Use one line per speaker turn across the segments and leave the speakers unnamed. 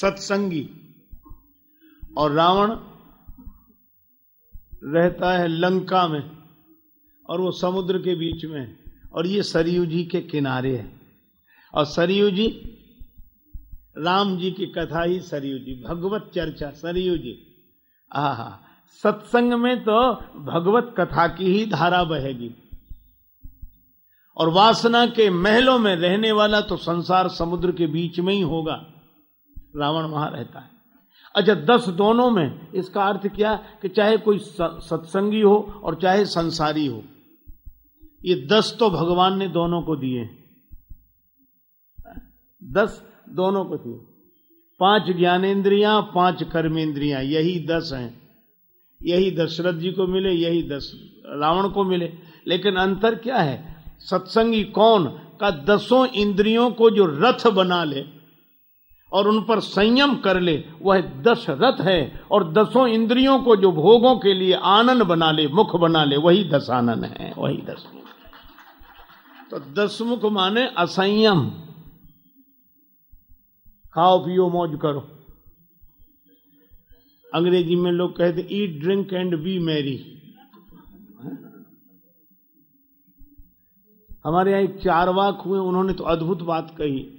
सत्संगी। और रावण रहता है लंका में, और वो समुद्र के बीच में और ये सरयू जी के किनारे है। और सरयू जी, राम जी की कथा ही सरयू जी, भगवत चर्चा, सरयू जी। आहा, सत्संग में तो भगवत कथा की ही धारा बहेगी। और वासना के महलों में रहने वाला तो संसार समुद्र के बीच में ही होगा। रावण वहाँ रहता है। अच्छा दस दोनों में इसका अर्थ क्या कि चाहे कोई सत्संगी हो और चाहे संसारी हो, ये दस तो भगवान ने दोनों को दिए दस दोनों को दिए। पाँच ज्ञानेन्द्रियाँ पाँच कर्मेंद्रियाँ, यही दस हैं। यही दशरथ जी को मिले, यही दस रावण को मिले। लेकिन अंतर क्या है? सत्संगी कौन? का दसों इंद्रियों को जो रथ बना ले और उन पर संयम कर ले, वह दस रथ है और दसों इंद्रियों को जो भोगों के लिए आनंद बना ले, मुख बना ले, वही दस आनंद है, वही दस। तो दस मुख माने असंयम। खाओ, पियो, मौज करो। अंग्रेज़ी में लोग कहते eat drink and be merry हमारे यहाँ एक चार वाक हुए, उन्होंने तो अद्भुत बात कही।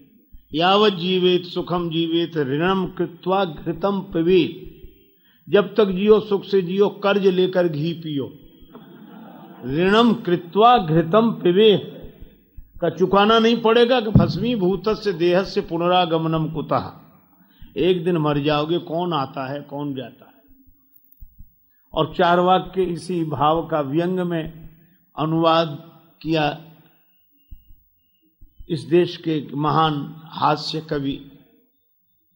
यावत जीवित, सुखम जीवित, ऋणम कृत्वा घृतम पिबीत जब तक जियो सुख से जियो, कर्ज लेकर घी पियो। ऋणम कृत्वा घृतम पिबे का चुकाना नहीं पड़ेगा कि भस्मी भूत से देह से पुनरागमनम कुतः। एक दिन मर जाओगे, कौन आता है, कौन जाता है? और चार वाक्य इसी भाव का व्यंग में अनुवाद किया इस देश के महान हास्य कवि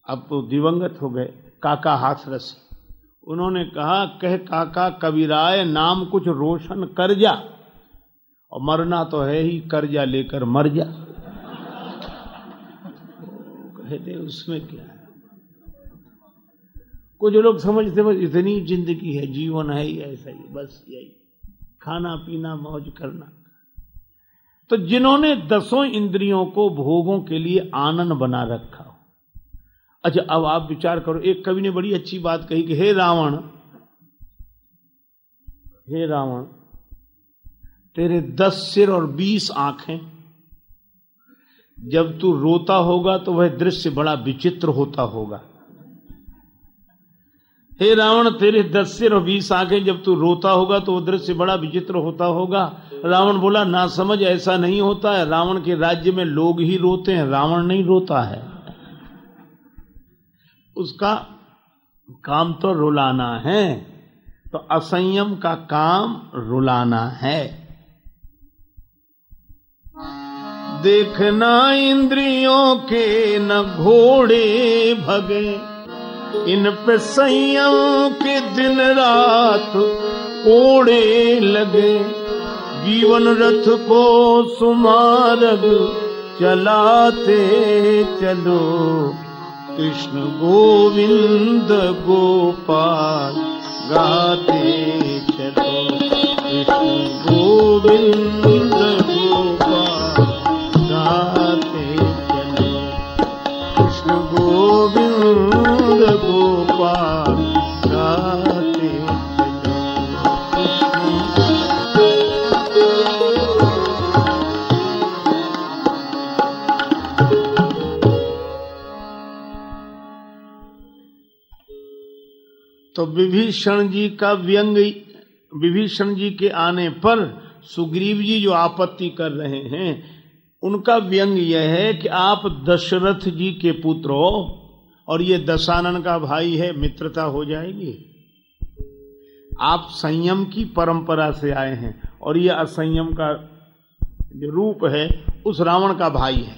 अब तो दिवंगत हो गए, काका हाथरस। उन्होंने कहा, कह काका कविराय, नाम कुछ रोशन कर जा, और मरना तो है ही कर्जा लेकर मर जा। कहते, उसमें क्या है? कुछ लोग समझते, बस इतनी ज़िंदगी है, जीवन है ही ऐसा ही, बस यही खाना पीना मौज करना। तो जिन्होंने दसों इंद्रियों को भोगों के लिए आनंद बना रखा। अच्छा अब आप विचार करो, एक कवि ने बड़ी अच्छी बात कही कि हे रावण हे रावण, तेरे दस सिर और बीस आँखें, जब तू रोता होगा तो वह दृश्य बड़ा विचित्र होता होगा। हे रावण, तेरे दस सिर और बीस आँखें, जब तू रोता होगा तो वह दृश्य बड़ा विचित्र होता होगा। रावण बोला, ना समझ, ऐसा नहीं होता है। रावण के राज्य में लोग ही रोते हैं, रावण नहीं रोता है। उसका काम तो रुलाना है तो असंयम का काम रुलाना है। देखना इंद्रियों के न घोड़े भगे, इन पे संयम के दिन रात ओड़े लगे। जीवन रथ को सुमारग चलाते चलो। कृष्ण गोविंद गोपाल गाते चलो। कृष्ण गोविंद तो विभीषण जी का व्यंग विभीषण जी के आने पर सुग्रीव जी जो आपत्ति कर रहे हैं, उनका व्यंग यह है कि आप दशरथ जी के पुत्र हो और ये दशानन का भाई है, मित्रता हो जाएगी। आप संयम की परंपरा से आए हैं और ये असंयम का जो रूप है, उस रावण का भाई है।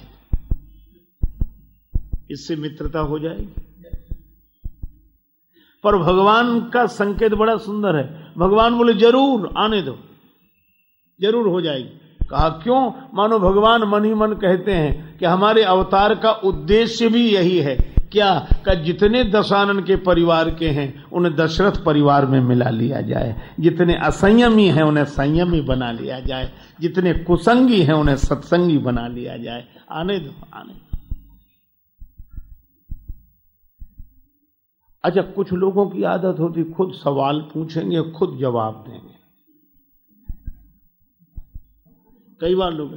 इससे मित्रता हो जाएगी। पर भगवान का संकेत बड़ा सुंदर है। भगवान बोले, ज़रूर, आने दो। ज़रूर हो जाएगी। कहा, क्यों? मानो भगवान मन ही मन कहते हैं कि हमारे अवतार का उद्देश्य भी यही है। क्या? का जितने दशानन के परिवार के हैं, उन्हें दशरथ परिवार में मिला लिया जाए। जितने असंयमी हैं, उन्हें संयमी बना लिया जाए। जितने कुसंगी हैं, उन्हें सत्संगी बना लिया जाए। आने दो आने दो। अच्छा कुछ लोगों की आदत होती, खुद सवाल पूछेंगे, खुद जवाब देंगे। कई बार लोग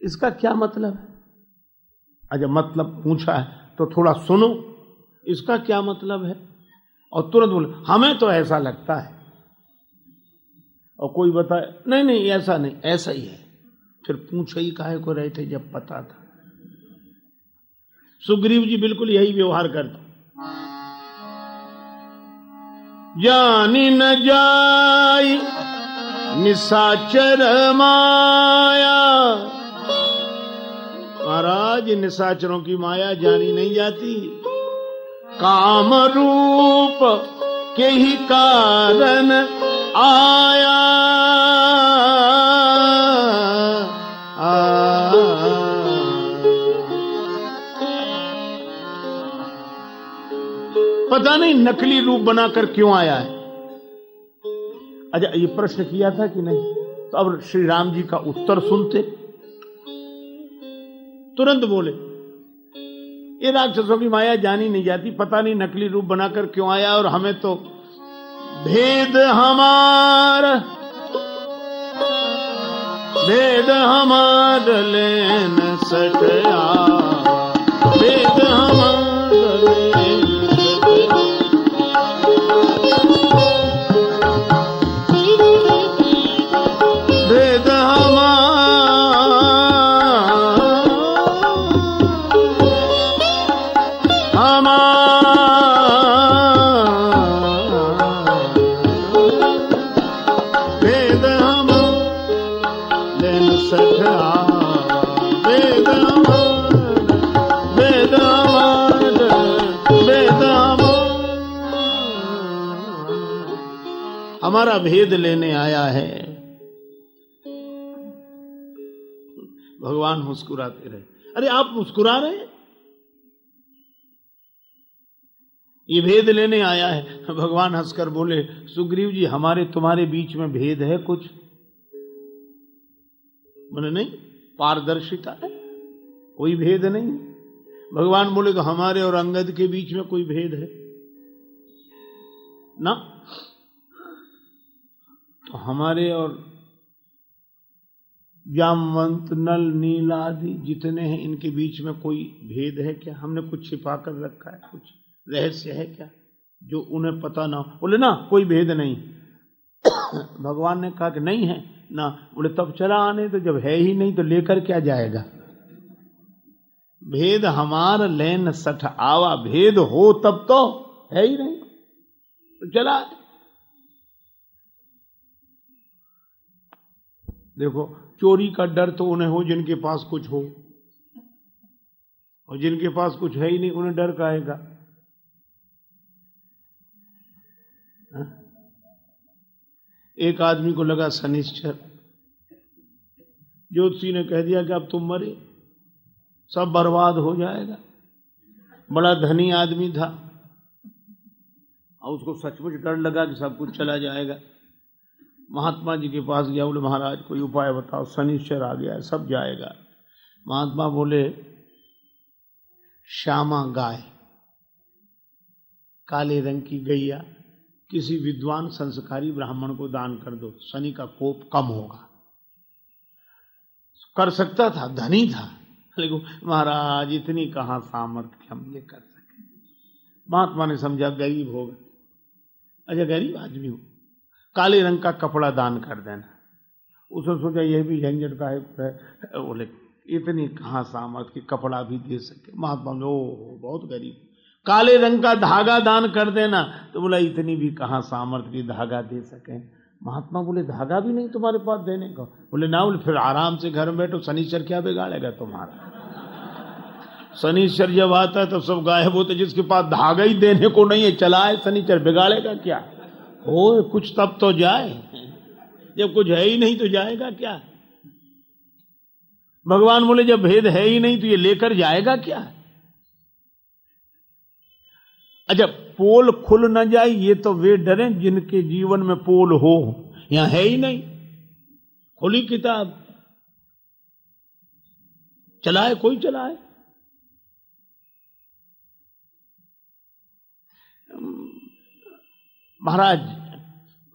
इसका क्या मतलब है? अच्छा मतलब पूछा है तो थोड़ा सुनो, इसका क्या मतलब है? और तुरंत बोले, हमें तो ऐसा लगता है। और कोई बताए, नहीं नहीं, ऐसा नहीं, ऐसा ही है। फिर पूछ ही काहे को रहे थे जब पता था। सुग्रीव जी बिल्कुल यही व्यवहार करते जानी न जाई, निशाचर माया। महाराज, निशाचरों की माया जानी नहीं जाती। काम रूप के ही कारण आया। पता नहीं नकली रूप बनाकर क्यों आया है। अच्छा ये प्रश्न किया था कि नहीं? तो अब श्री राम जी का उत्तर सुनते। तुरंत बोले, ये राक्षसों की माया जानी नहीं जाती, पता नहीं नकली रूप बनाकर क्यों आया और हमें तो भेद हमार भेद हमार लेन सटया भेद हमार हमारा भेद लेने आया है। भगवान मुस्कुराते रहे। अरे, आप मुस्कुरा रहे ये भेद लेने आया है। भगवान हंसकर बोले, सुग्रीव जी, हमारे तुम्हारे बीच में भेद है कुछ? बोले, नहीं, पारदर्शिता है। कोई भेद नहीं भगवान बोले तो हमारे और अंगद के बीच में कोई भेद है। ना? तो हमारे और जामवंत नल, नील आदि जितने हैं, इनके बीच में कोई भेद है क्या? हमने कुछ छिपा कर रखा है? कुछ रहस्य है क्या जो उन्हें पता ना बोले, ना, कोई भेद नहीं। भगवान ने कहा कि नहीं है। ना, बोले, तब चला आने तो जब है ही नहीं तो लेकर क्या जाएगा? भेद हमार लेन सठ, आवा भेद हो तब तो है ही नहीं। तो चला देखो, चोरी का डर तो उन्हें हो जिनके पास कुछ हो। और जिनके पास कुछ है ही नहीं, उन्हें डर का आएगा। एक आदमी को लगा शनिश्चर। ज्योतिषी ने कह दिया कि अब तुम मरे। सब बर्बाद हो जाएगा। बड़ा धनी आदमी था। और उसको सचमुच डर लगा कि सब कुछ चला जाएगा। महात्मा जी के पास गया, बोले, महाराज, कोई उपाय बताओ, शनिश्चर आ गया सब जाएगा। महात्मा बोले, श्यामा गाय, काले रंग की गैया, किसी विद्वान संस्कारी ब्राह्मण को दान कर दो, शनि का कोप कम होगा। कर सकता था, धनी था, लेकिन महाराज, इतनी कहा सामर्थ्य हम ये कर सके? महात्मा ने समझा, गरीब होगा। अच्छा गरीब आदमी हो। काले रंग का कपड़ा दान कर देना। उसने सोचा, यह भी झंझट का है। बोले इतनी कहा सामर्थ कि कपड़ा भी दे सके? महात्मा ओ बहुत गरीब। काले रंग का धागा दान कर देना। तो बोला, इतनी भी कहा सामर्थ की धागा दे सके? महात्मा बोले, धागा भी नहीं तुम्हारे पास देने को? बोले, ना, बोले, फिर आराम से घर में बैठो, शनिश्चर क्या बिगाड़ेगा तुम्हारा? शनिश्चर जब आता है तो सब गायब होते जिसके पास धागा ही देने को नहीं है चला है शनिश्चर बिगाड़ेगा क्या? हो कुछ तब तो जाए। जब कुछ है ही नहीं तो जाएगा क्या? भगवान बोले, जब भेद है ही नहीं तो ये लेकर जाएगा क्या? अच्छा पोल खुल न जाए, ये तो वे डरे जिनके जीवन में पोल हो। यहाँ है ही नहीं। खुली किताब। चलाए, कोई चलाए। महाराज,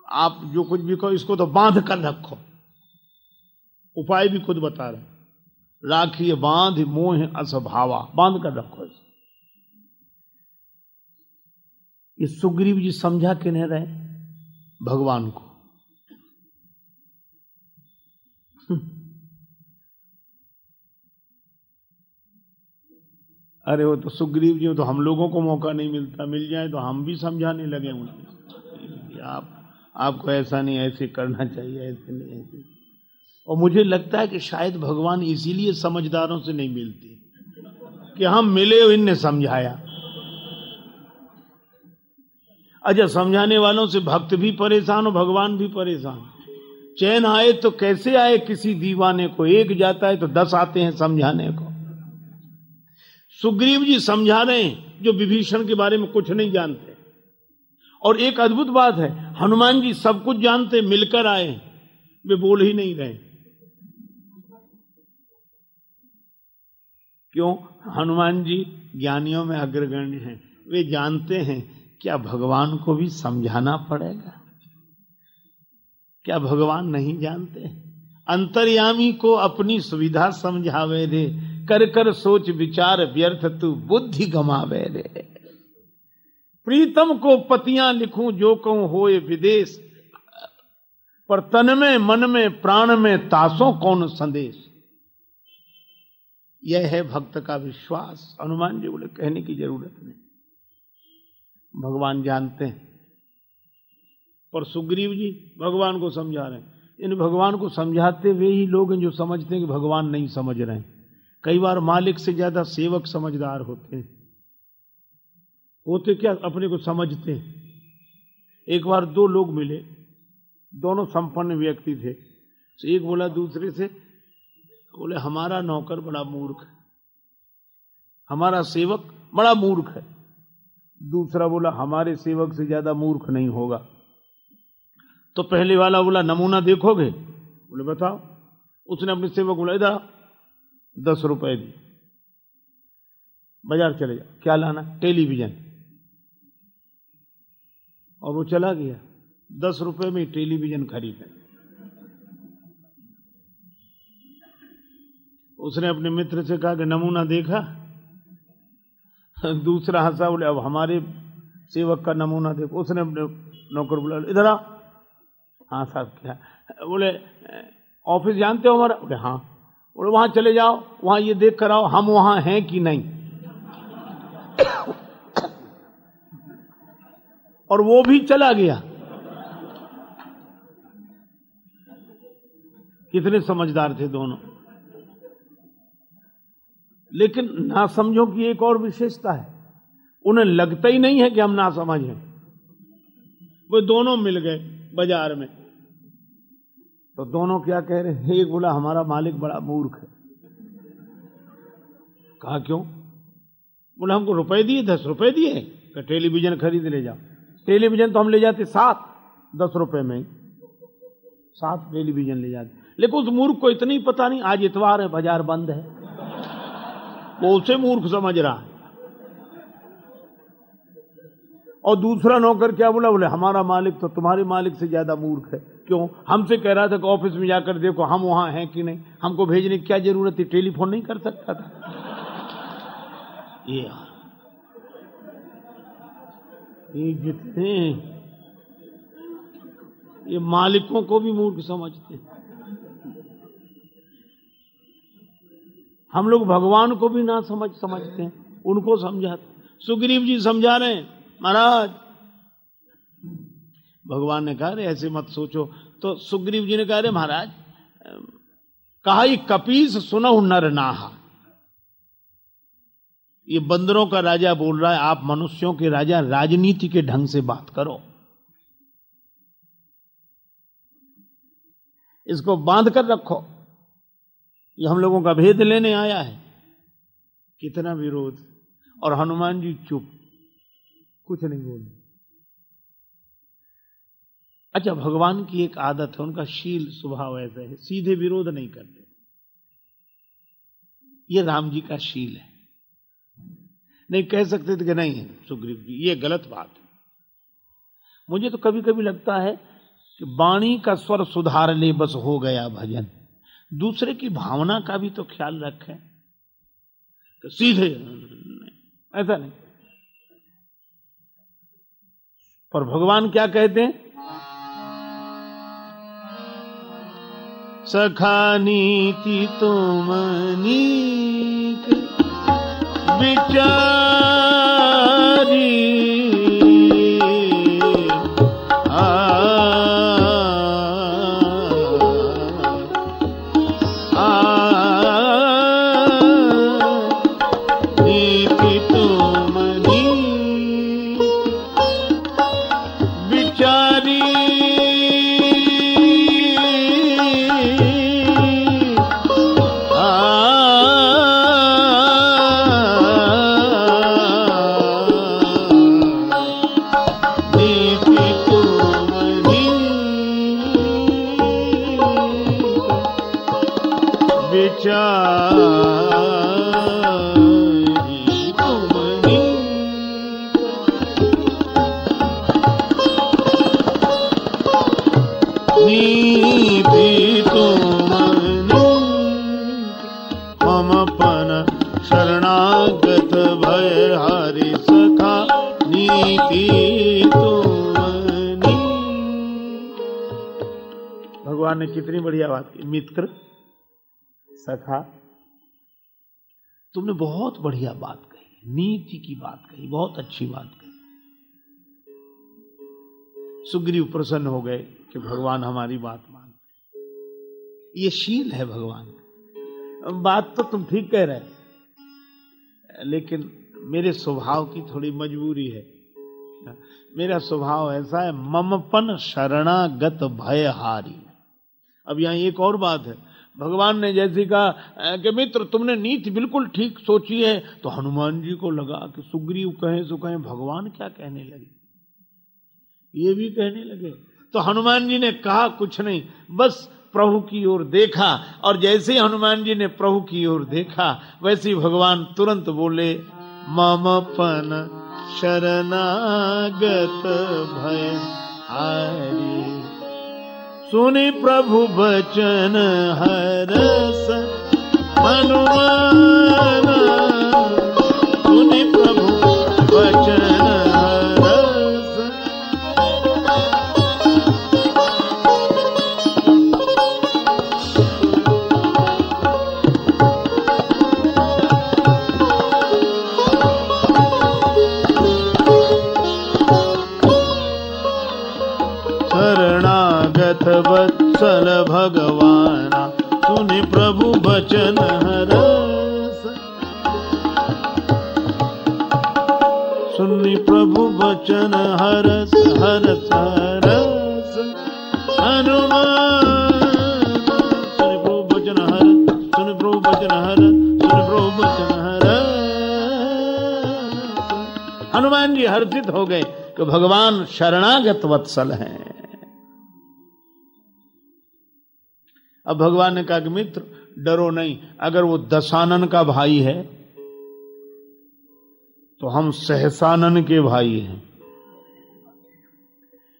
आप जो कुछ भी कहो, इसको तो बाँध कर रखो। उपाय भी खुद बता रहे राखी बाँध, मोह असभावा, बाँध कर रखो इसे। ये सुग्रीव जी समझा के नहीं रहे भगवान को। अरे वो तो सुग्रीव जी तो हम लोगों को मौका नहीं मिलता। मिल जाए तो हम भी समझाने लगे उन्हें आपको ऐसा नहीं, ऐसे करना चाहिए, ऐसे नहीं, ऐसे। और मुझे लगता है कि शायद भगवान इसीलिए समझदारों से नहीं मिलते कि हम मिले इनने समझाया। अच्छा समझाने वालों से भक्त भी परेशान हो भगवान भी परेशान। चैन आए तो कैसे आए? किसी दीवाने को। एक जाता है तो दस आते हैं समझाने को। सुग्रीव जी समझा रहे हैं, जो विभीषण के बारे में कुछ नहीं जानते। और एक अद्भुत बात है हनुमान जी सब कुछ जानते, मिलकर आए। वे बोल ही नहीं रहे। क्यों? हनुमान जी ज्ञानियों में अग्रगण्य हैं। वे जानते हैं, क्या भगवान को भी समझाना पड़ेगा? क्या भगवान नहीं जानते? अंतर्यामी को अपनी सुविधा समझावे रे कर कर सोच विचार व्यर्थ तू बुद्धि गमावे रे प्रीतम को पतियाँ लिखूं, जो कहूँ, होए विदेश। पर तन में, मन में, प्राण में तासों कौन संदेश? यह है भक्त का विश्वास। हनुमान जी बोले, कहने की ज़रूरत नहीं। भगवान जानते हैं। पर सुग्रीव जी भगवान को समझा रहे हैं। इन भगवान को समझाते वे ही लोग हैं जो समझते हैं कि भगवान नहीं समझ रहे हैं। कई बार मालिक से ज़्यादा सेवक समझदार होते हैं। होते क्या अपने को समझते हैं? एक बार दो लोग मिले, दोनों संपन्न व्यक्ति थे। तो एक बोला, दूसरे से बोले, हमारा नौकर बड़ा मूर्ख है। हमारा सेवक बड़ा मूर्ख है। दूसरा बोला, हमारे सेवक से ज़्यादा मूर्ख नहीं होगा। तो पहले वाला बोला, नमूना देखोगे? बोले, बताओ। उसने अपने सेवक बोला, इधर दस रुपए दिए बाज़ार चले जा क्या लाना? टेलीविज़न। और वो चला गया। दस रुपए में टेलीविज़न खरीदा। उसने अपने मित्र से कहा कि, नमूना देखा? दूसरा हंसा, बोले, अब हमारे सेवक का नमूना देखो। उसने अपने नौकर बोला, इधर आ। हाँ साहब, क्या? बोले, ऑफ़िस जानते हो हमारा? बोले हाँ। बोले, वहाँ चले जाओ, वहाँ ये देख कर आओ, हम वहाँ हैं कि नहीं? और वो भी चला गया। कितने समझदार थे दोनों। लेकिन ना समझो की एक और विशेषता है। उन्हें लगता ही नहीं है कि हम ना समझ वो दोनों मिल गए बाज़ार में। तो दोनों क्या कह रहे हैं? एक बोला, हमारा मालिक बड़ा मूर्ख है। कहा, क्यों? बोला, हमको रुपए दिए, दस रुपए दिए टेलीविज़न खरीद ले जाओ। टेलीविज़न तो हम ले जाते सात, दस रुपए में सात टेलीविज़न ले जाते। लेकिन उस मूर्ख को इतना ही पता नहीं, आज इतवार है, बाज़ार बंद है। वो उसे मूर्ख समझ रहा है। और दूसरा नौकर क्या बोला? बोले, हमारा मालिक तो तुम्हारे मालिक से ज़्यादा मूर्ख है। क्यों? हमसे कह रहा था कि ऑफ़िस में जाकर देखो, हम वहाँ हैं कि नहीं? हमको भेजने की क्या ज़रूरत थी? टेलीफोन नहीं कर सकता था। ये ये जितने ये मालिकों को भी मूर्ख समझते हैं। हम लोग भगवान को भी ना समझ, समझते हैं। उनको समझाते सुग्रीव जी समझा रहे हैं। महाराज, भगवान ने कहा ऐसे मत सोचो। तो सुग्रीव जी ने कहा रे महाराज कहा कपीस सुनो नर नाहा। ये बंदरों का राजा बोल रहा है, आप मनुष्यों के राजा राजनीति के ढंग से बात करो। इसको बाँध कर रखो। ये हम लोगों का भेद लेने आया है। कितना विरोध। और हनुमान जी चुप। कुछ नहीं बोले अच्छा भगवान की एक आदत है, उनका शील स्वभाव ऐसा है, सीधे विरोध नहीं करते। ये राम जी का शील है। नहीं, कह सकते थे कि नहीं, सुग्रीव जी, ये गलत बात है। मुझे तो कभी कभी लगता है कि वाणी का स्वर सुधार ले बस हो गया भजन। दूसरे की भावना का भी तो ख्याल रखें। तो सीधे, ऐसा नहीं। पर भगवान क्या कहते हैं? सखा नीति तुम नीति विचारी कितनी बढ़िया बात की? मित्र, सखा। तुमने बहुत बढ़िया बात कही, नीति की बात कही, बहुत अच्छी बात कही। सुग्रीव प्रसन्न हो गए कि भगवान हमारी बात मान ये शील है भगवान। बात तो तुम ठीक कह रहे लेकिन मेरे स्वभाव की थोड़ी मजबूरी है। मेरा स्वभाव ऐसा है, ममपन शरणागत भयहारी। अब यहाँ एक और बात है। भगवान ने जैसे कहा कि मित्र, तुमने नीति बिल्कुल ठीक सोची है। तो हनुमान जी को लगा कि सुग्रीव कहे सो कहे, भगवान क्या कहने लगे? ये भी कहने लगे। तो हनुमान जी ने कहा, कुछ नहीं, बस प्रभु की ओर देखा। और जैसे ही हनुमान जी ने प्रभु की ओर देखा, वैसे ही भगवान तुरंत बोले ममपन शरणागत भय, हरी सुनि प्रभु बचन हरस सुनी सुनि शरणागत वत्सल भगवान, सुनि प्रभु बचन हर सुनि प्रभु बचन हरस हरस हरस हनुमान, सुनि प्रभु बचन हर, सुनि प्रभु बचन हर, सुनि प्रभु बचन हरस हनुमान जी हर्षित हो गए कि भगवान शरणागत वत्सल हैं। अब भगवान ने कहा कि मित्र, डरो नहीं, अगर वो दशानन का भाई है तो हम सहसानन के भाई हैं।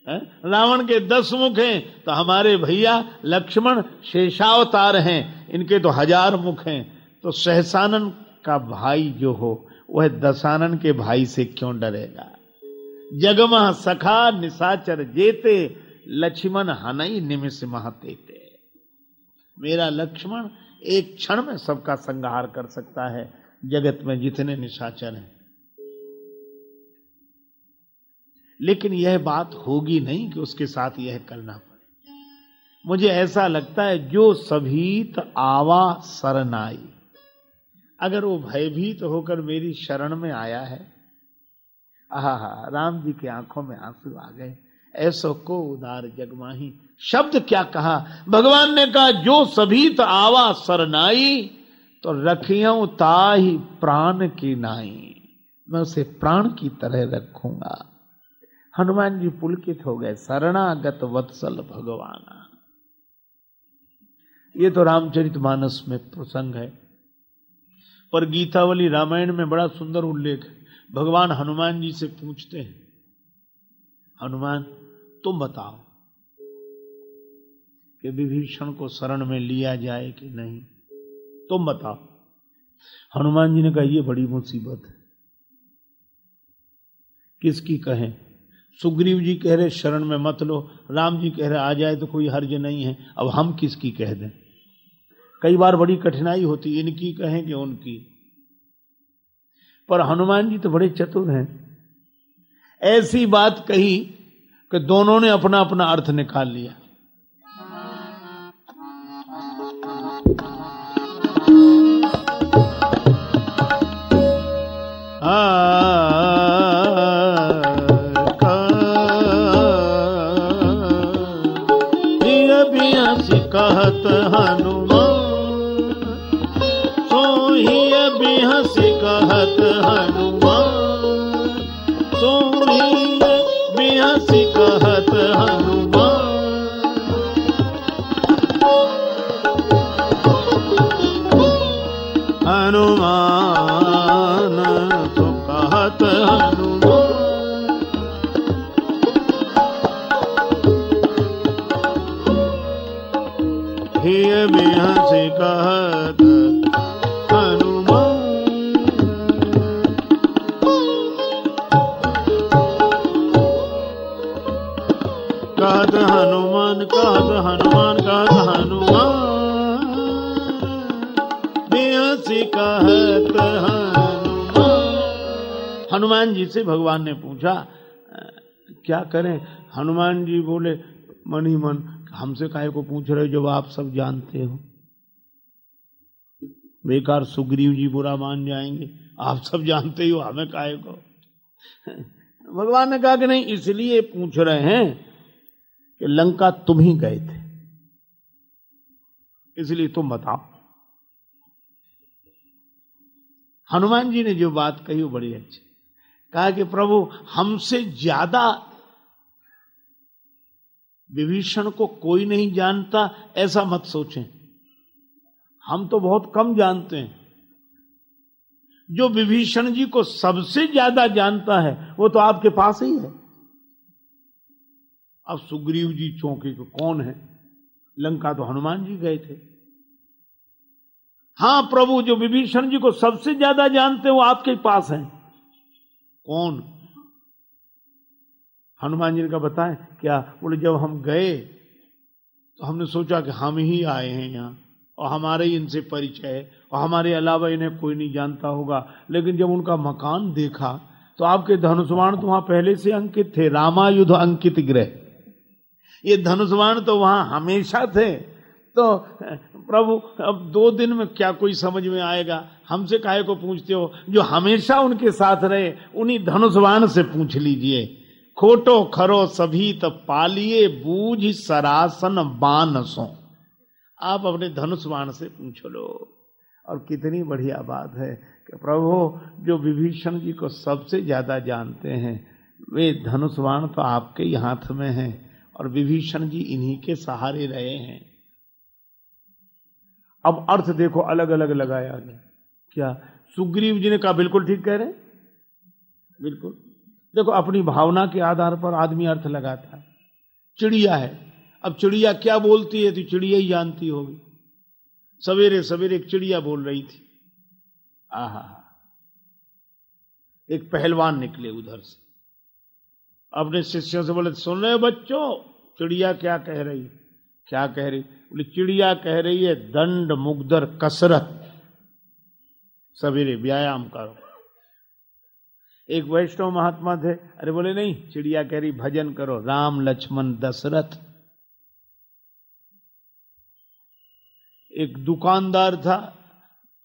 है? रावण के दस मुख हैं तो हमारे भैया लक्ष्मण शेषावतार हैं, इनके तो हज़ार मुख हैं। तो सहसानन का भाई जो हो, वह दशानन के भाई से क्यों डरेगा? जगमह सखा निशाचर जेते, लक्ष्मण हनई निमिष महतेते मेरा लक्ष्मण एक क्षण में सबका संहार कर सकता है, जगत में जितने निशाचर हैं। लेकिन यह बात होगी नहीं कि उसके साथ यह करना पड़े। मुझे ऐसा लगता है जो सभीत आवा शरणाई। अगर वो भयभीत होकर मेरी शरण में आया है, आहा राम जी की आँखों में आँसू आ गए। ऐसो को उदार जगमाही। शब्द क्या कहा? भगवान ने कहा, जो सभी तो आवा सरनाई तो रखियो ताही प्राण की नाई। मैं उसे प्राण की तरह रखूँगा। हनुमान जी पुलकित हो गए, शरणागत वत्सल भगवान। ये तो रामचरित मानस में प्रसंग है। पर गीतावली रामायण में बड़ा सुंदर उल्लेख है। भगवान हनुमान जी से पूछते हैं हनुमान, तुम बताओ कि विभीषण को शरण में लिया जाए कि नहीं? तुम बताओ। हनुमान जी ने कहा यह बड़ी मुसीबत है। किसकी कहें? सुग्रीव जी कह रहे, शरण में मत लो। राम जी कह रहे, आ जाए तो कोई हर्ज नहीं है। अब हम किसकी कह दें? कई बार बड़ी कठिनाई होती, इनकी कहें कि उनकी? पर हनुमान जी तो बड़े चतुर हैं। ऐसी बात कही कि दोनों ने अपना अपना अर्थ निकाल लिया। कहत सोही बिहस कहत हनुमान। हनुमान तो कहत हनुमान। हे बिहस कहत हनुमान जी से भगवान ने पूछा क्या करें? हनुमान जी बोले मन ही मन, हमसे काहे को पूछ रहे जब आप सब जानते हो? बेकार सुग्रीव जी बुरा मान जाएँगे, आप सब जानते ही हो, हमें काहे को? भगवान ने कहा कि नहीं, इसलिए पूछ रहे हैं कि लंका तुम ही गए थे। इसलिए तुम बताओ। हनुमान जी ने जो बात कही वो बड़ी अच्छी। कहा कि प्रभु, हमसे ज़्यादा विभीषण को कोई नहीं जानता, ऐसा मत सोचें। हम तो बहुत कम जानते हैं। जो विभीषण जी को सबसे ज़्यादा जानता है, वो तो आपके पास ही है। अब सुग्रीव जी चौंके को कौन है? लंका तो हनुमान जी गए थे। हाँ, प्रभु, जो विभीषण जी को सबसे ज़्यादा जानते हैं, वो आपके पास हैं। कौन? हनुमान जी का बताएँ, क्या? बोले, जब हम गए तो हमने सोचा कि हम ही आए हैं यहाँ, और हमारे ही इनसे परिचय है, और हमारे अलावा इन्हें कोई नहीं जानता होगा। लेकिन जब उनका मकान देखा तो आपके धनुष्वाण तो वहाँ पहले से अंकित थे, रामायुध अंकित ग्रह। ये धनुष्वाण तो वहाँ हमेशा थे। तो प्रभु, अब दो दिन में क्या कोई समझ में आएगा? हमसे काहे को पूछते हो? जो हमेशा उनके साथ रहे, उन्हीं धनुष्वाण से पूछ लीजिए। खोटो खरो सभी तो पालिए बूझ सरासन बानसो। आप अपने धनुष्वाण से पूछ लो। और कितनी बढ़िया बात है कि प्रभु, जो विभीषण जी को सबसे ज़्यादा जानते हैं, वे धनुष्वाण तो आपके ही हाथ में हैं और विभीषण जी इन्हीं के सहारे रहे हैं। अब अर्थ देखो अलग अलग लगाया गया। क्या? सुग्रीव जी ने कहा, बिल्कुल ठीक कह रहे बिल्कुल। देखो, अपनी भावना के आधार पर आदमी अर्थ लगाता है। चिड़िया है। अब चिड़िया क्या बोलती है तो चिड़िया ही जानती होगी। सवेरे सवेरे एक चिड़िया बोल रही थी। आहा। एक पहलवान निकले उधर से। अपने शिष्यों से बोले, सुन रहे बच्चों, चिड़िया क्या कह रही क्या कह रही? बोले, चिड़िया कह रही है, दंड मुग्धर कसरत। सवेरे व्यायाम करो। एक वैष्णव महात्मा थे, अरे बोले, नहीं, चिड़िया कह रही, भजन करो, राम लक्ष्मण दशरथ। एक दुकानदार था,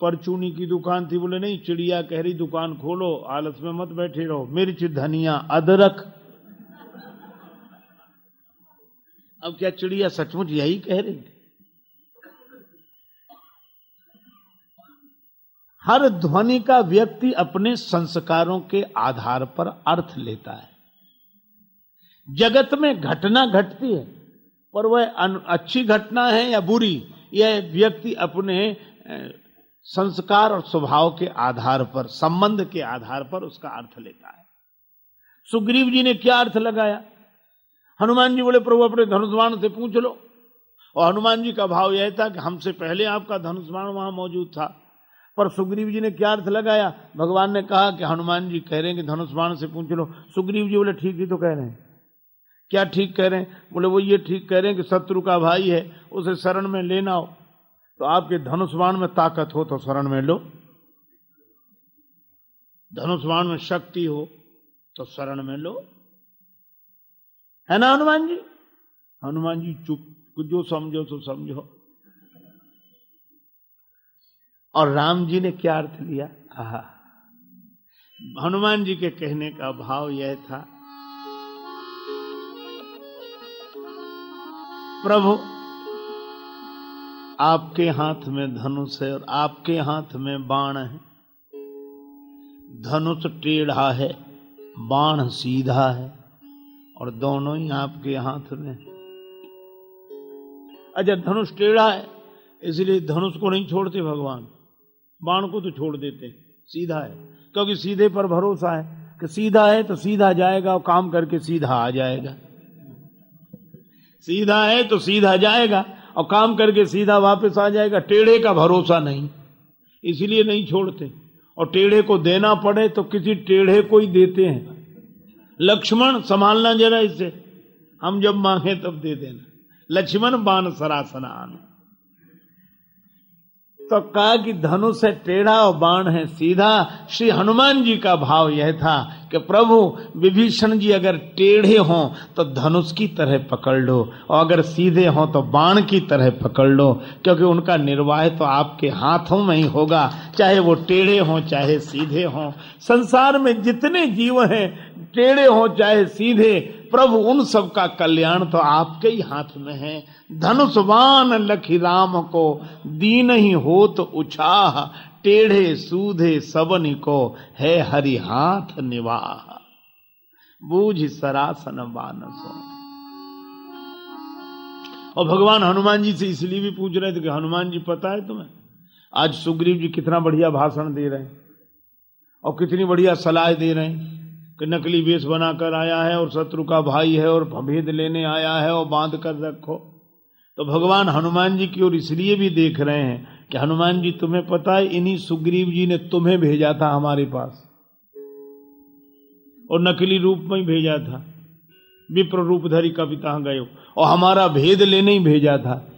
परचूनी की दुकान थी, बोले, नहीं, चिड़िया कह रही, दुकान खोलो, आलस में मत बैठे रहो, मिर्च, धनिया, अदरक। अब क्या चिड़िया सचमुच यही कह रही? हर ध्वनि का व्यक्ति अपने संस्कारों के आधार पर अर्थ लेता है। जगत में घटना घटती है, पर वह अच्छी घटना है या बुरी, यह व्यक्ति अपने संस्कार और स्वभाव के आधार पर, संबंध के आधार पर उसका अर्थ लेता है। सुग्रीव जी ने क्या अर्थ लगाया? हनुमान जी बोले, प्रभु, अपने धनुष्वाण से पूछ लो। और हनुमान जी का भाव यह था कि हमसे पहले आपका धनुष्वाण वहाँ मौजूद था। पर सुग्रीव जी ने क्या अर्थ लगाया? भगवान ने कहा कि हनुमान जी कह रहे हैं कि धनुष्वाण से पूछ लो। सुग्रीव जी बोले, ठीक ही तो कह रहे हैं। क्या ठीक कह रहे हैं? बोले, वो ये ठीक कह रहे हैं कि शत्रु का भाई है, उसे शरण में लेना हो तो आपके धनुष्वाण में ताकत हो तो शरण में लो। धनुष्वाण में शक्ति हो तो शरण में लो। है ना हनुमान जी? हनुमान जी, चुप, जो समझो तो समझो। और राम जी ने क्या अर्थ लिया? आहा। हनुमान जी के कहने का भाव यह था प्रभु आपके हाथ में धनुष है और आपके हाथ में बाण है। धनुष टेढ़ा है बाण सीधा है और दोनों ही आपके हाथ में अच्छा धनुष टेढ़ा है इसलिए धनुष को नहीं छोड़ते भगवान। बाण को तो छोड़ देते हैं, सीधा है। क्योंकि सीधे पर भरोसा है कि सीधा है तो सीधा जाएगा और काम करके सीधा आ जाएगा। सीधा है तो सीधा जाएगा और काम करके सीधा वापस आ जाएगा। टेढ़े का भरोसा नहीं, इसलिए नहीं छोड़ते। और टेढ़े को देना पड़े तो किसी टेढ़े को ही देते हैं। लक्ष्मण संभालना जरा इसे, हम जब मांगे तब दे देना। लक्ष्मण बाण सरासनान तो कहा कि धनुष है टेढ़ा और बाण है, सीधा श्री हनुमान जी का भाव यह था कि प्रभु, विभीषण जी अगर टेढ़े हों तो धनुष की तरह पकड़ लो। और अगर सीधे हों तो बाण की तरह पकड़ लो। क्योंकि उनका निर्वाह तो आपके हाथों में ही होगा। चाहे वो टेढ़े हों, चाहे सीधे हों। संसार में जितने जीव हैं, टेढ़े हों, चाहे सीधे, प्रभु, उन सब का कल्याण तो आपके ही हाथ में है। धनुषवान लखी राम को, दीन ही हो तो उछाह। टेढ़े सूधे सबन को है हरि हाथ निवाह बूझ सरासन बानसो। और भगवान हनुमान जी से इसलिए भी पूछ रहे थे कि हनुमान जी पता है तुम्हें? आज सुग्रीव जी कितना बढ़िया भाषण दे रहे हैं। और कितनी बढ़िया सलाह दे रहे हैं कि नकली वेश बनाकर आया है और शत्रु का भाई है और भेद लेने आया है और बाँध कर रखो। तो भगवान हनुमान जी की ओर इसलिए भी देख रहे हैं कि हनुमान जी, तुम्हें पता है, इन्हीं सुग्रीव जी ने तुम्हें भेजा था हमारे पास। और नकली रूप में ही भेजा था। विप्र रूपधरी कविता गए और हमारा भेद लेने ही भेजा था।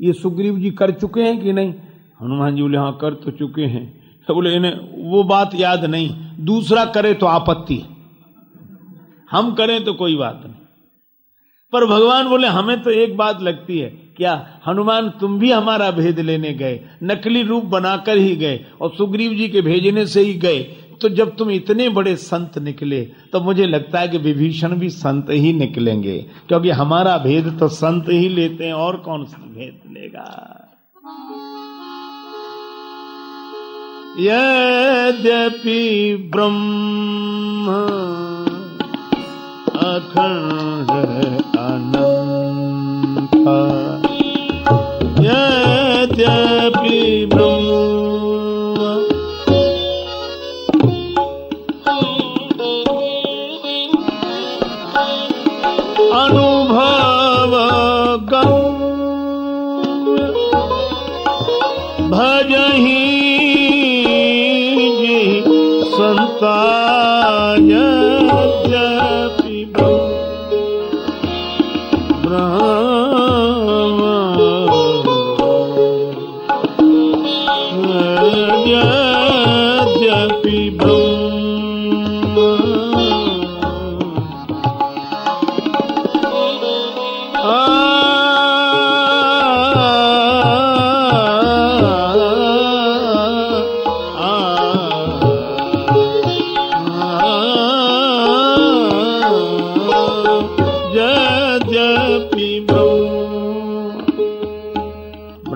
ये सुग्रीव जी कर चुके हैं कि नहीं? हनुमान जी बोले हाँ कर तो चुके हैं। तो बोले, इन्हें, वो बात याद नहीं। दूसरा करे तो आपत्ति। हम करें तो कोई बात नहीं। पर भगवान बोले, हमें तो एक बात लगती है, क्या हनुमान तुम भी हमारा भेद लेने गए, नकली रूप बनाकर ही गए और सुग्रीव जी के भेजने से ही गए। तो जब तुम इतने बड़े संत निकले तो मुझे लगता है कि विभीषण भी संत ही निकलेंगे, क्योंकि हमारा भेद तो संत ही लेते हैं, और कौन सा भेद लेगा? यद्यपि ब्रह्म अखंड अनंत। यद्यपि ब्रह्म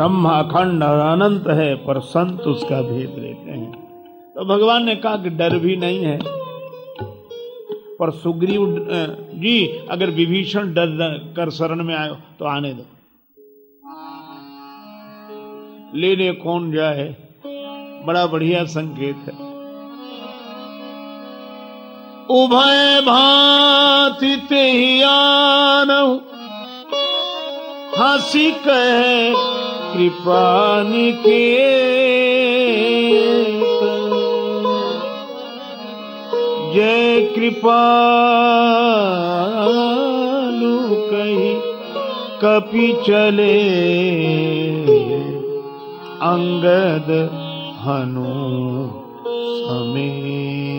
ब्रह्म अखंड और अनंत है, पर संत उसका भेद लेते हैं। तो भगवान ने कहा कि डर भी नहीं है। पर सुग्रीव जी, अगर विभीषण डर कर शरण में आयो तो आने दो। लेने कौन जाए? बड़ा बढ़िया संकेत है। उभय भांति ते आनहु, हँसी कहे कृपा के जय कृपा कही कपि चले। अंगद हनु समेत।